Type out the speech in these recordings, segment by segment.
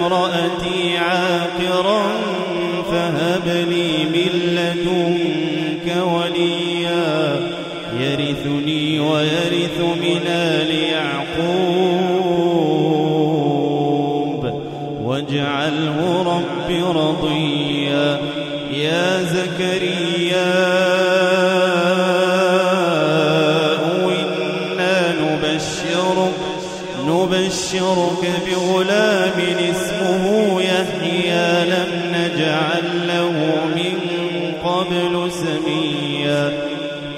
امرأتي عاقرا فهب لي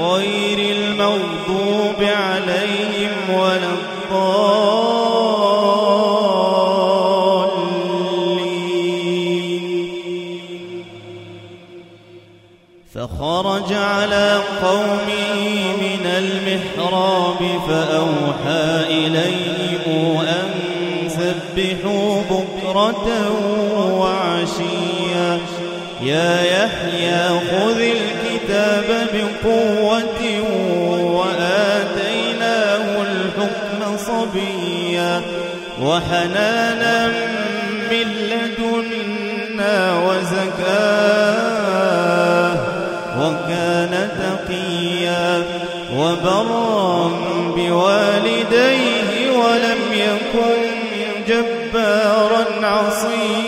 غير المغضوب عليهم ولا الضالين. فخرج على قومه من المحراب فأوحى إليهم أن سبحوا بكرة وعشيا. يا يحيى خذ الكتاب بقوة وآتيناه الحكم صبيا وحنانا من لدنا وزكاة وكان تقيا وبرا بوالديه ولم يكن جبارا عصيا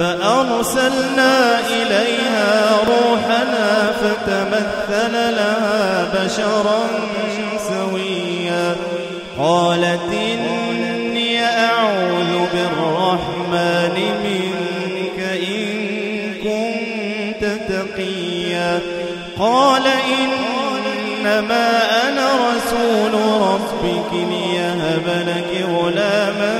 فأرسلنا إليها روحنا فتمثل لها بشرا سويا. قالت إني أعوذ بالرحمن منك إن كنت تقيا. قال إنما أنا رسول ربك ليهب لك غلاما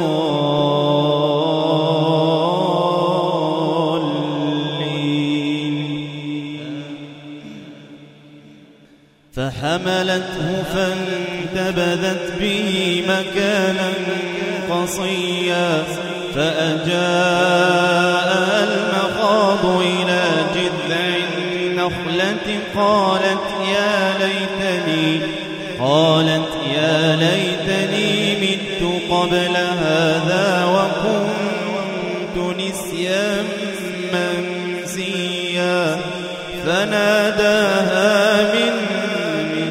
فحملته فانتبذت به مكانا قصيا فأجاء المخاض إلى جذع النخلة قالت يا ليتني قالت يا ليتني مت قبل هذا وكنت نسيا منسيا فناداها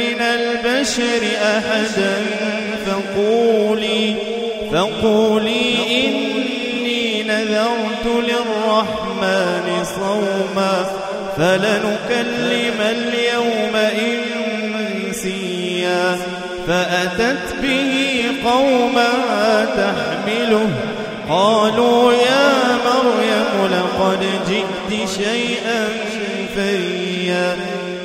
من البشر أحدا فقولي فقولي إني نذرت للرحمن صوما فلنكلم اليوم إنسيا. فأتت به قومها تحمله قالوا يا مريم لقد جئت شيئا فريا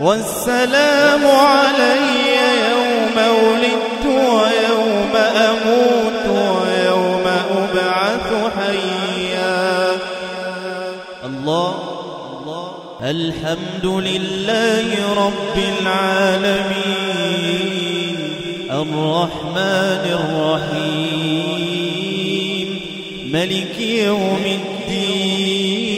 والسلام علي يوم ولدت ويوم أموت ويوم أبعث حيا. الله الحمد لله رب العالمين. الرحمن الرحيم. ملك يوم الدين.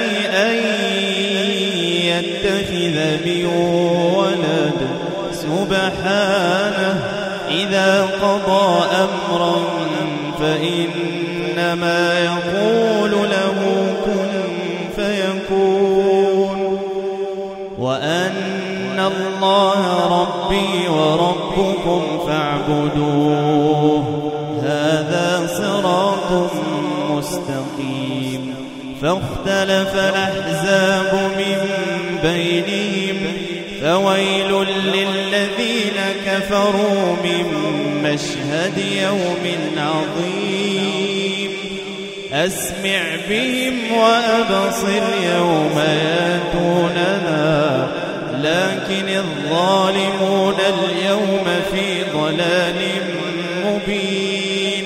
يتخذ من ولد سبحانه. إذا قضى أمرا فإنما يقول له كن فيكون. وأن الله ربي وربكم فاعبدوه. هذا صراط مستقيم. فاختلف الأحزاب من بينهم فويل للذين كفروا من مشهد يوم عظيم. أسمع بهم وأبصر يوم ياتوننا لكن الظالمون اليوم في ضلال مبين.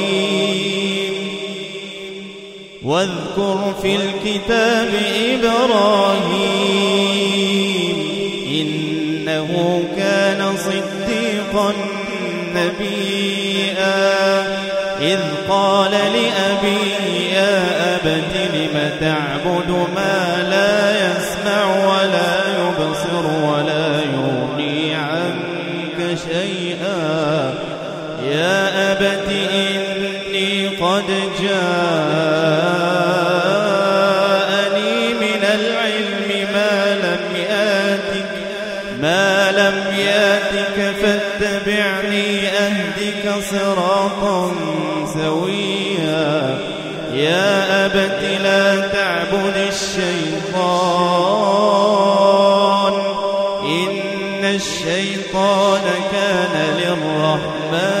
واذكر في الكتاب إبراهيم إنه كان صديقا نبيا. إذ قال لأبيه يا أبت لم تعبد ما لا يسمع ولا يبصر ولا يغني عنك شيئا؟ يا أبت إني قد جاءني من العلم ما لم ياتك ما لم ياتك فاتبعني أهدك صراطا سويا. يا أبت لا تعبد الشيطان إن الشيطان كان للرحمن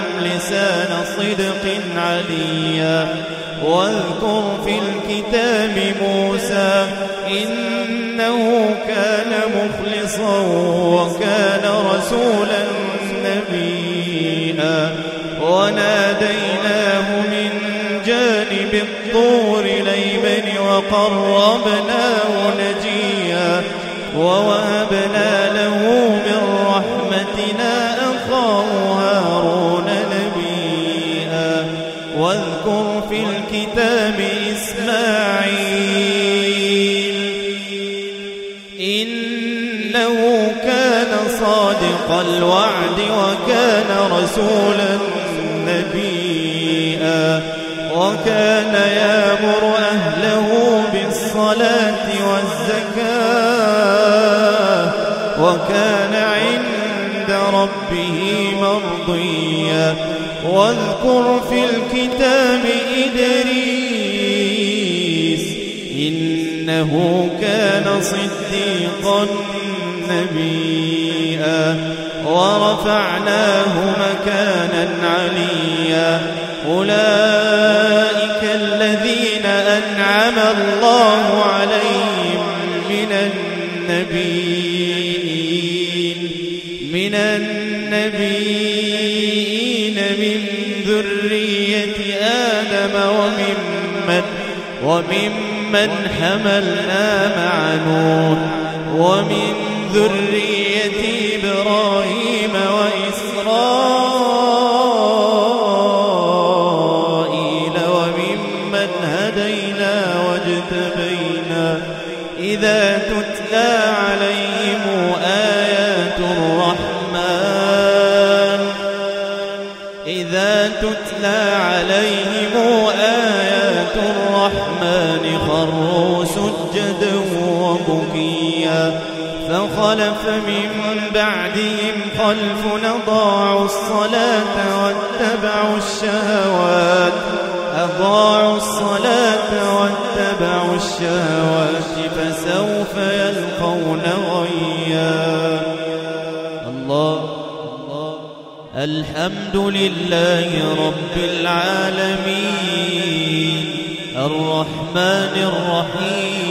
لسان صدق عليا. واذكر في الكتاب موسى إنه كان مخلصا وكان رسولا نبيا. وناديناه من جانب الطور ليمن وقربناه نجيا. ووهبنا الوعد وكان رسولا نبيا. وكان يامر أهله بالصلاة والزكاة. وكان عند ربه مرضيا. واذكر في الكتاب إدريس إنه كان صديقا نبيا. ورفعناه مكانا عليا. أولئك الذين أنعم الله عليهم من النبيين. من النبيين من ذرية آدم وممن وممن حملنا مع نوح ومن ذرية إبراهيم وإسرائيل وممن هدينا واجتبينا إذا تتلى عليهم آيات الرحمن إذا تتلى عليهم آيات الرحمن فخلف من بعدهم خلف أضاعوا الصلاة واتبعوا الشهوات. أضاعوا الصلاة واتبعوا الشهوات فسوف يلقون غيا. الله. الحمد لله رب العالمين. الرحمن الرحيم.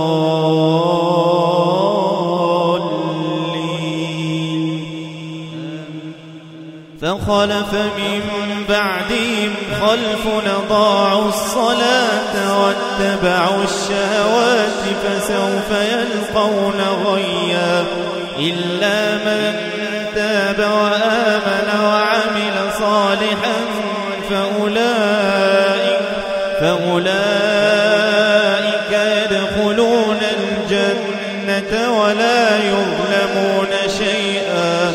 فخلف من بعدهم خلف ضاعوا الصلاة واتبعوا الشهوات فسوف يلقون غيا إلا من تاب وآمن وعمل صالحا فأولئك فأولئك يدخلون الجنة ولا يظلمون شيئا.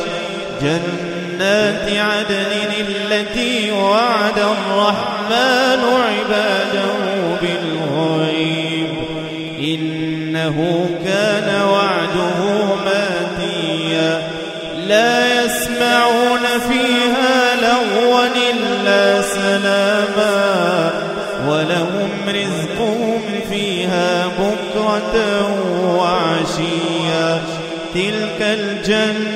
جنات عدن التي وعد الرحمن عباده بالغيب. إنه كان وعده ماتيا. لا يسمعون فيها لغوا إلا سلاما. ولهم رزقهم فيها بكرة وعشيا. تلك الجنة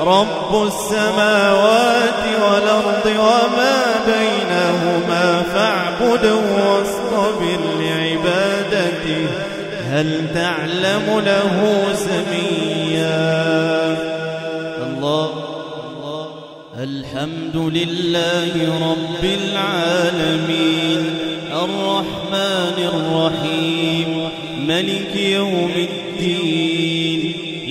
رب السماوات والأرض وما بينهما فاعبده واصطبر لعبادته. هل تعلم له سميا؟ الله. الحمد لله رب العالمين. الرحمن الرحيم. ملك يوم الدين.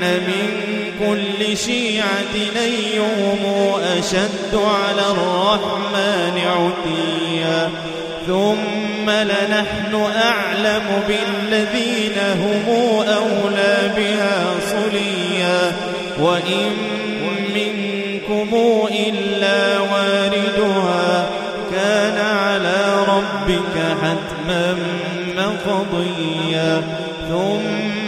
من كل شيعة أيهم أشد على الرحمن عتيا. ثم لنحن أعلم بالذين هم أولى بها صليا. وإن منكم إلا واردها كان على ربك حتما مقضيا. ثم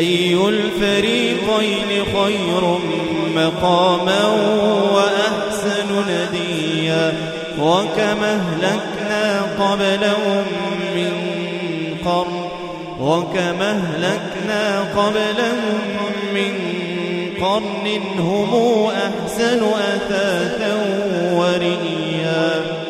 أي الفريقين خير مقاما وأحسن نديا وكما أهلكنا قبلهم من قرن وكما أهلكنا قبلهم من قرن هم أحسن أثاثا ورئيا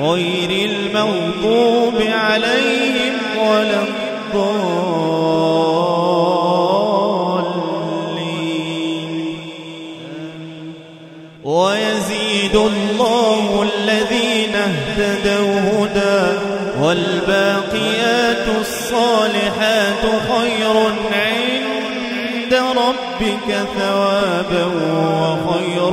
غير المغضوب عليهم ولا الضالين. ويزيد الله الذين اهتدوا هدى والباقيات الصالحات خير عند ربك ثوابا وخير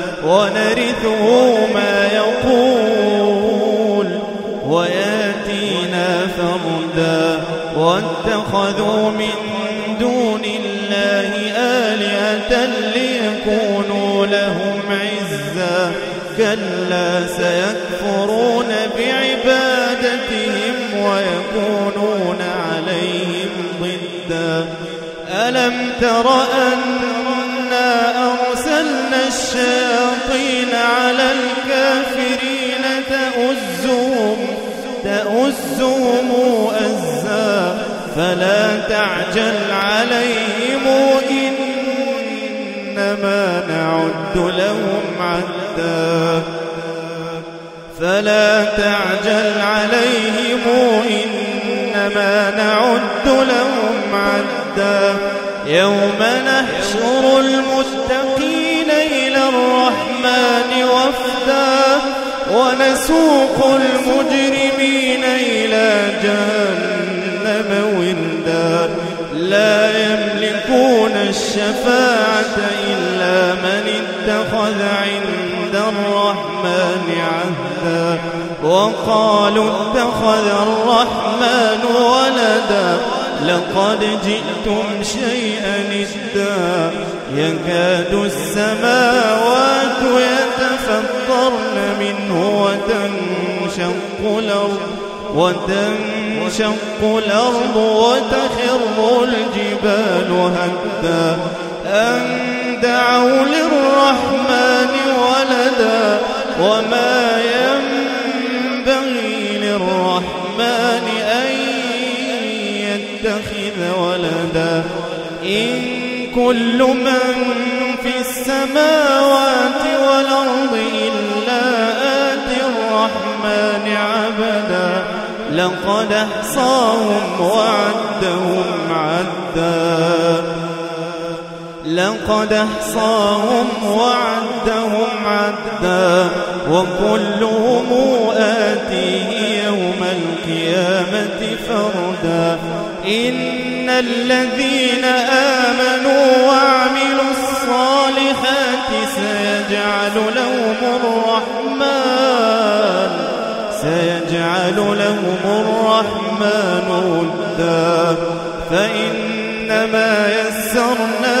ونرثه ما يقول وياتينا فردا واتخذوا من دون الله آلهة ليكونوا لهم عزا كلا سيكفرون بعبادتهم ويكونون عليهم ضدا. ألم تر أنا نعد لهم عدا. فلا تعجل عليهم إنما نعد لهم عدا. يوم نحشر المتقين إلى الرحمن وفدا ونسوق المجرمين إلى جهنم وردا. لا يملكون الشفاعة إلا اتخذ عند الرحمن عهدا وقالوا اتخذ الرحمن ولدا لقد جئتم شيئا إدا يكاد السماوات يتفطرن منه وتنشق الأرض وتنشق الأرض وتخر الجبال هدا أن دعوا للرحمن ولدا وما ينبغي للرحمن أن يتخذ ولدا. إن كل من في السماوات والأرض إلا آتي الرحمن عبدا. لقد أحصاهم وعدهم عدا. لقد أحصاهم وعدهم عدا وكلهم آتيه يوم القيامة فردا. إن الذين آمنوا وعملوا الصالحات سيجعل لهم الرحمن سيجعل لهم الرحمن ودا. فإنما يسرناه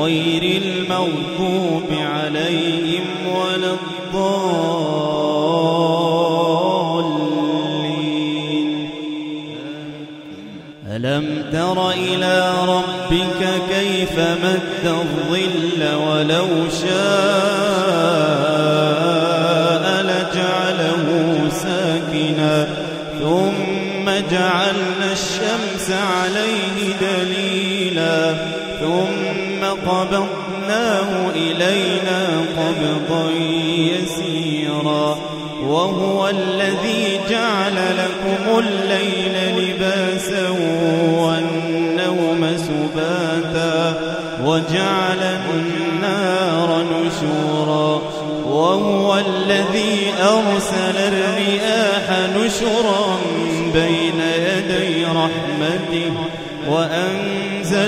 غير المغضوب عليهم ولا الضالين. ألم تر إلى ربك كيف مد الظل ولو شاء لجعله ساكنا ثم جعلنا قبضناه إلينا قبضا يسيرا وهو الذي جعل لكم الليل لباسا والنوم سباتا وجعل النار نشورا وهو الذي أرسل الرياح نشرا بين يدي رحمته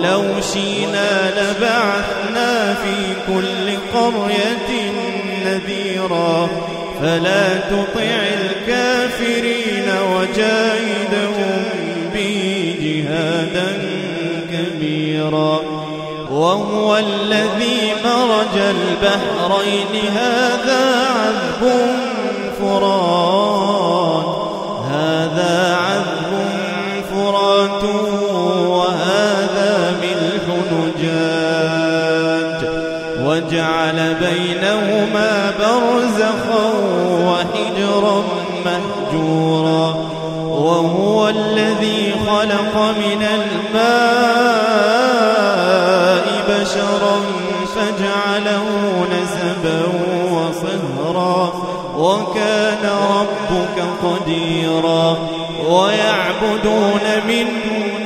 ولو شينا لبعثنا في كل قرية نذيرا. فلا تطع الكافرين وجاهدهم به جهادا كبيرا. وهو الذي مرج البحرين. هذا عذب فرات. هذا عذب فرات وهذا نجاج وجعل بينهما برزخا وحجرا مهجورا وهو الذي خلق من الماء بشرا فجعله نسبا وصهرا وكان ربك قديرا ويعبدون من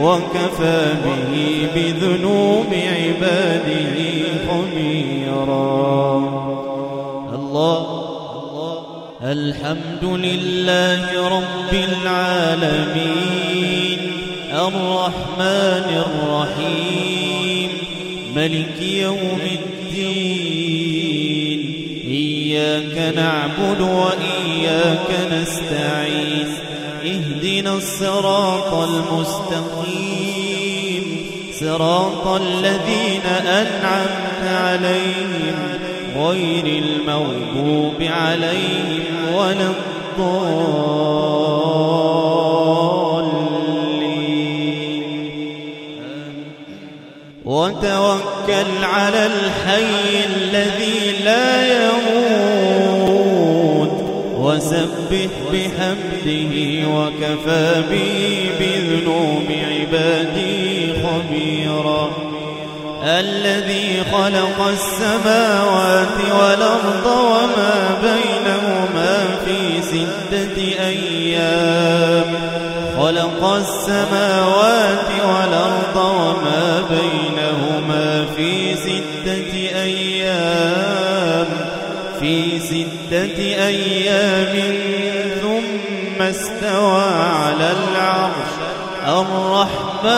وكفى به بذنوب عباده خبيرا. الله الحمد لله رب العالمين. الرحمن الرحيم. ملك يوم الدين. إياك نعبد وإياك نستعين. اهدنا الصراط المستقيم. صراط الذين أنعمت عليهم غير المغضوب عليهم ولا الضالين. وتوكل على الحي الذي لا يموت. وسبح بحمده وكفى به بذنوب عباده خبيرا. الذي خلق السماوات والأرض وما بينهما في ستة أيام. خلق السماوات والأرض وما بينهما في ستة أيام. في ستة أيام ثم استوى على العرش الرحمن.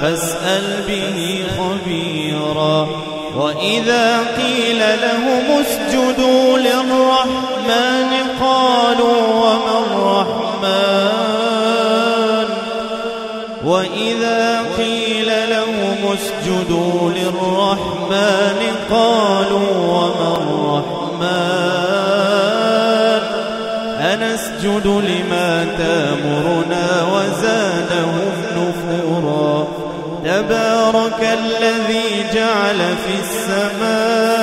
فاسأل به خبيرا. وإذا قيل لهم اسجدوا للرحمن قالوا وما الرحمن وإذا قيل لهم اسجدوا للرحمن قالوا وما الرحمن؟ أنسجد لما تامرنا وزادهم نفورا. تبارك الذي جعل في السماء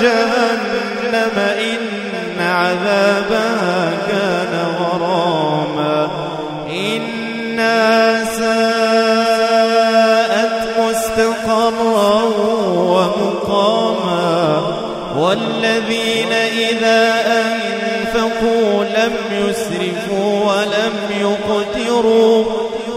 جهنم إن عذابها كان غراما. إنا ساءت مستقرا ومقاما. والذين إذا أنفقوا لم يسرفوا ولم يقتروا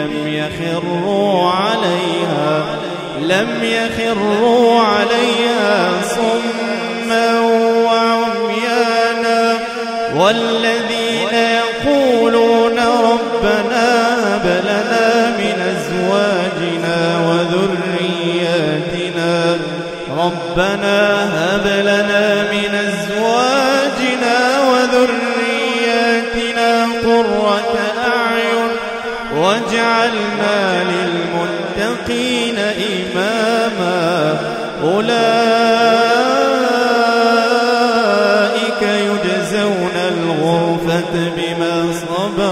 لم يخروا عليها لم يخروا عليها صما وعميانا. والذين يقولون ربنا هب لنا من أزواجنا وذرياتنا ربنا هب لنا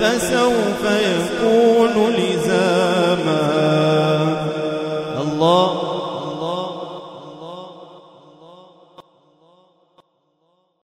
فسوف يكون لزاما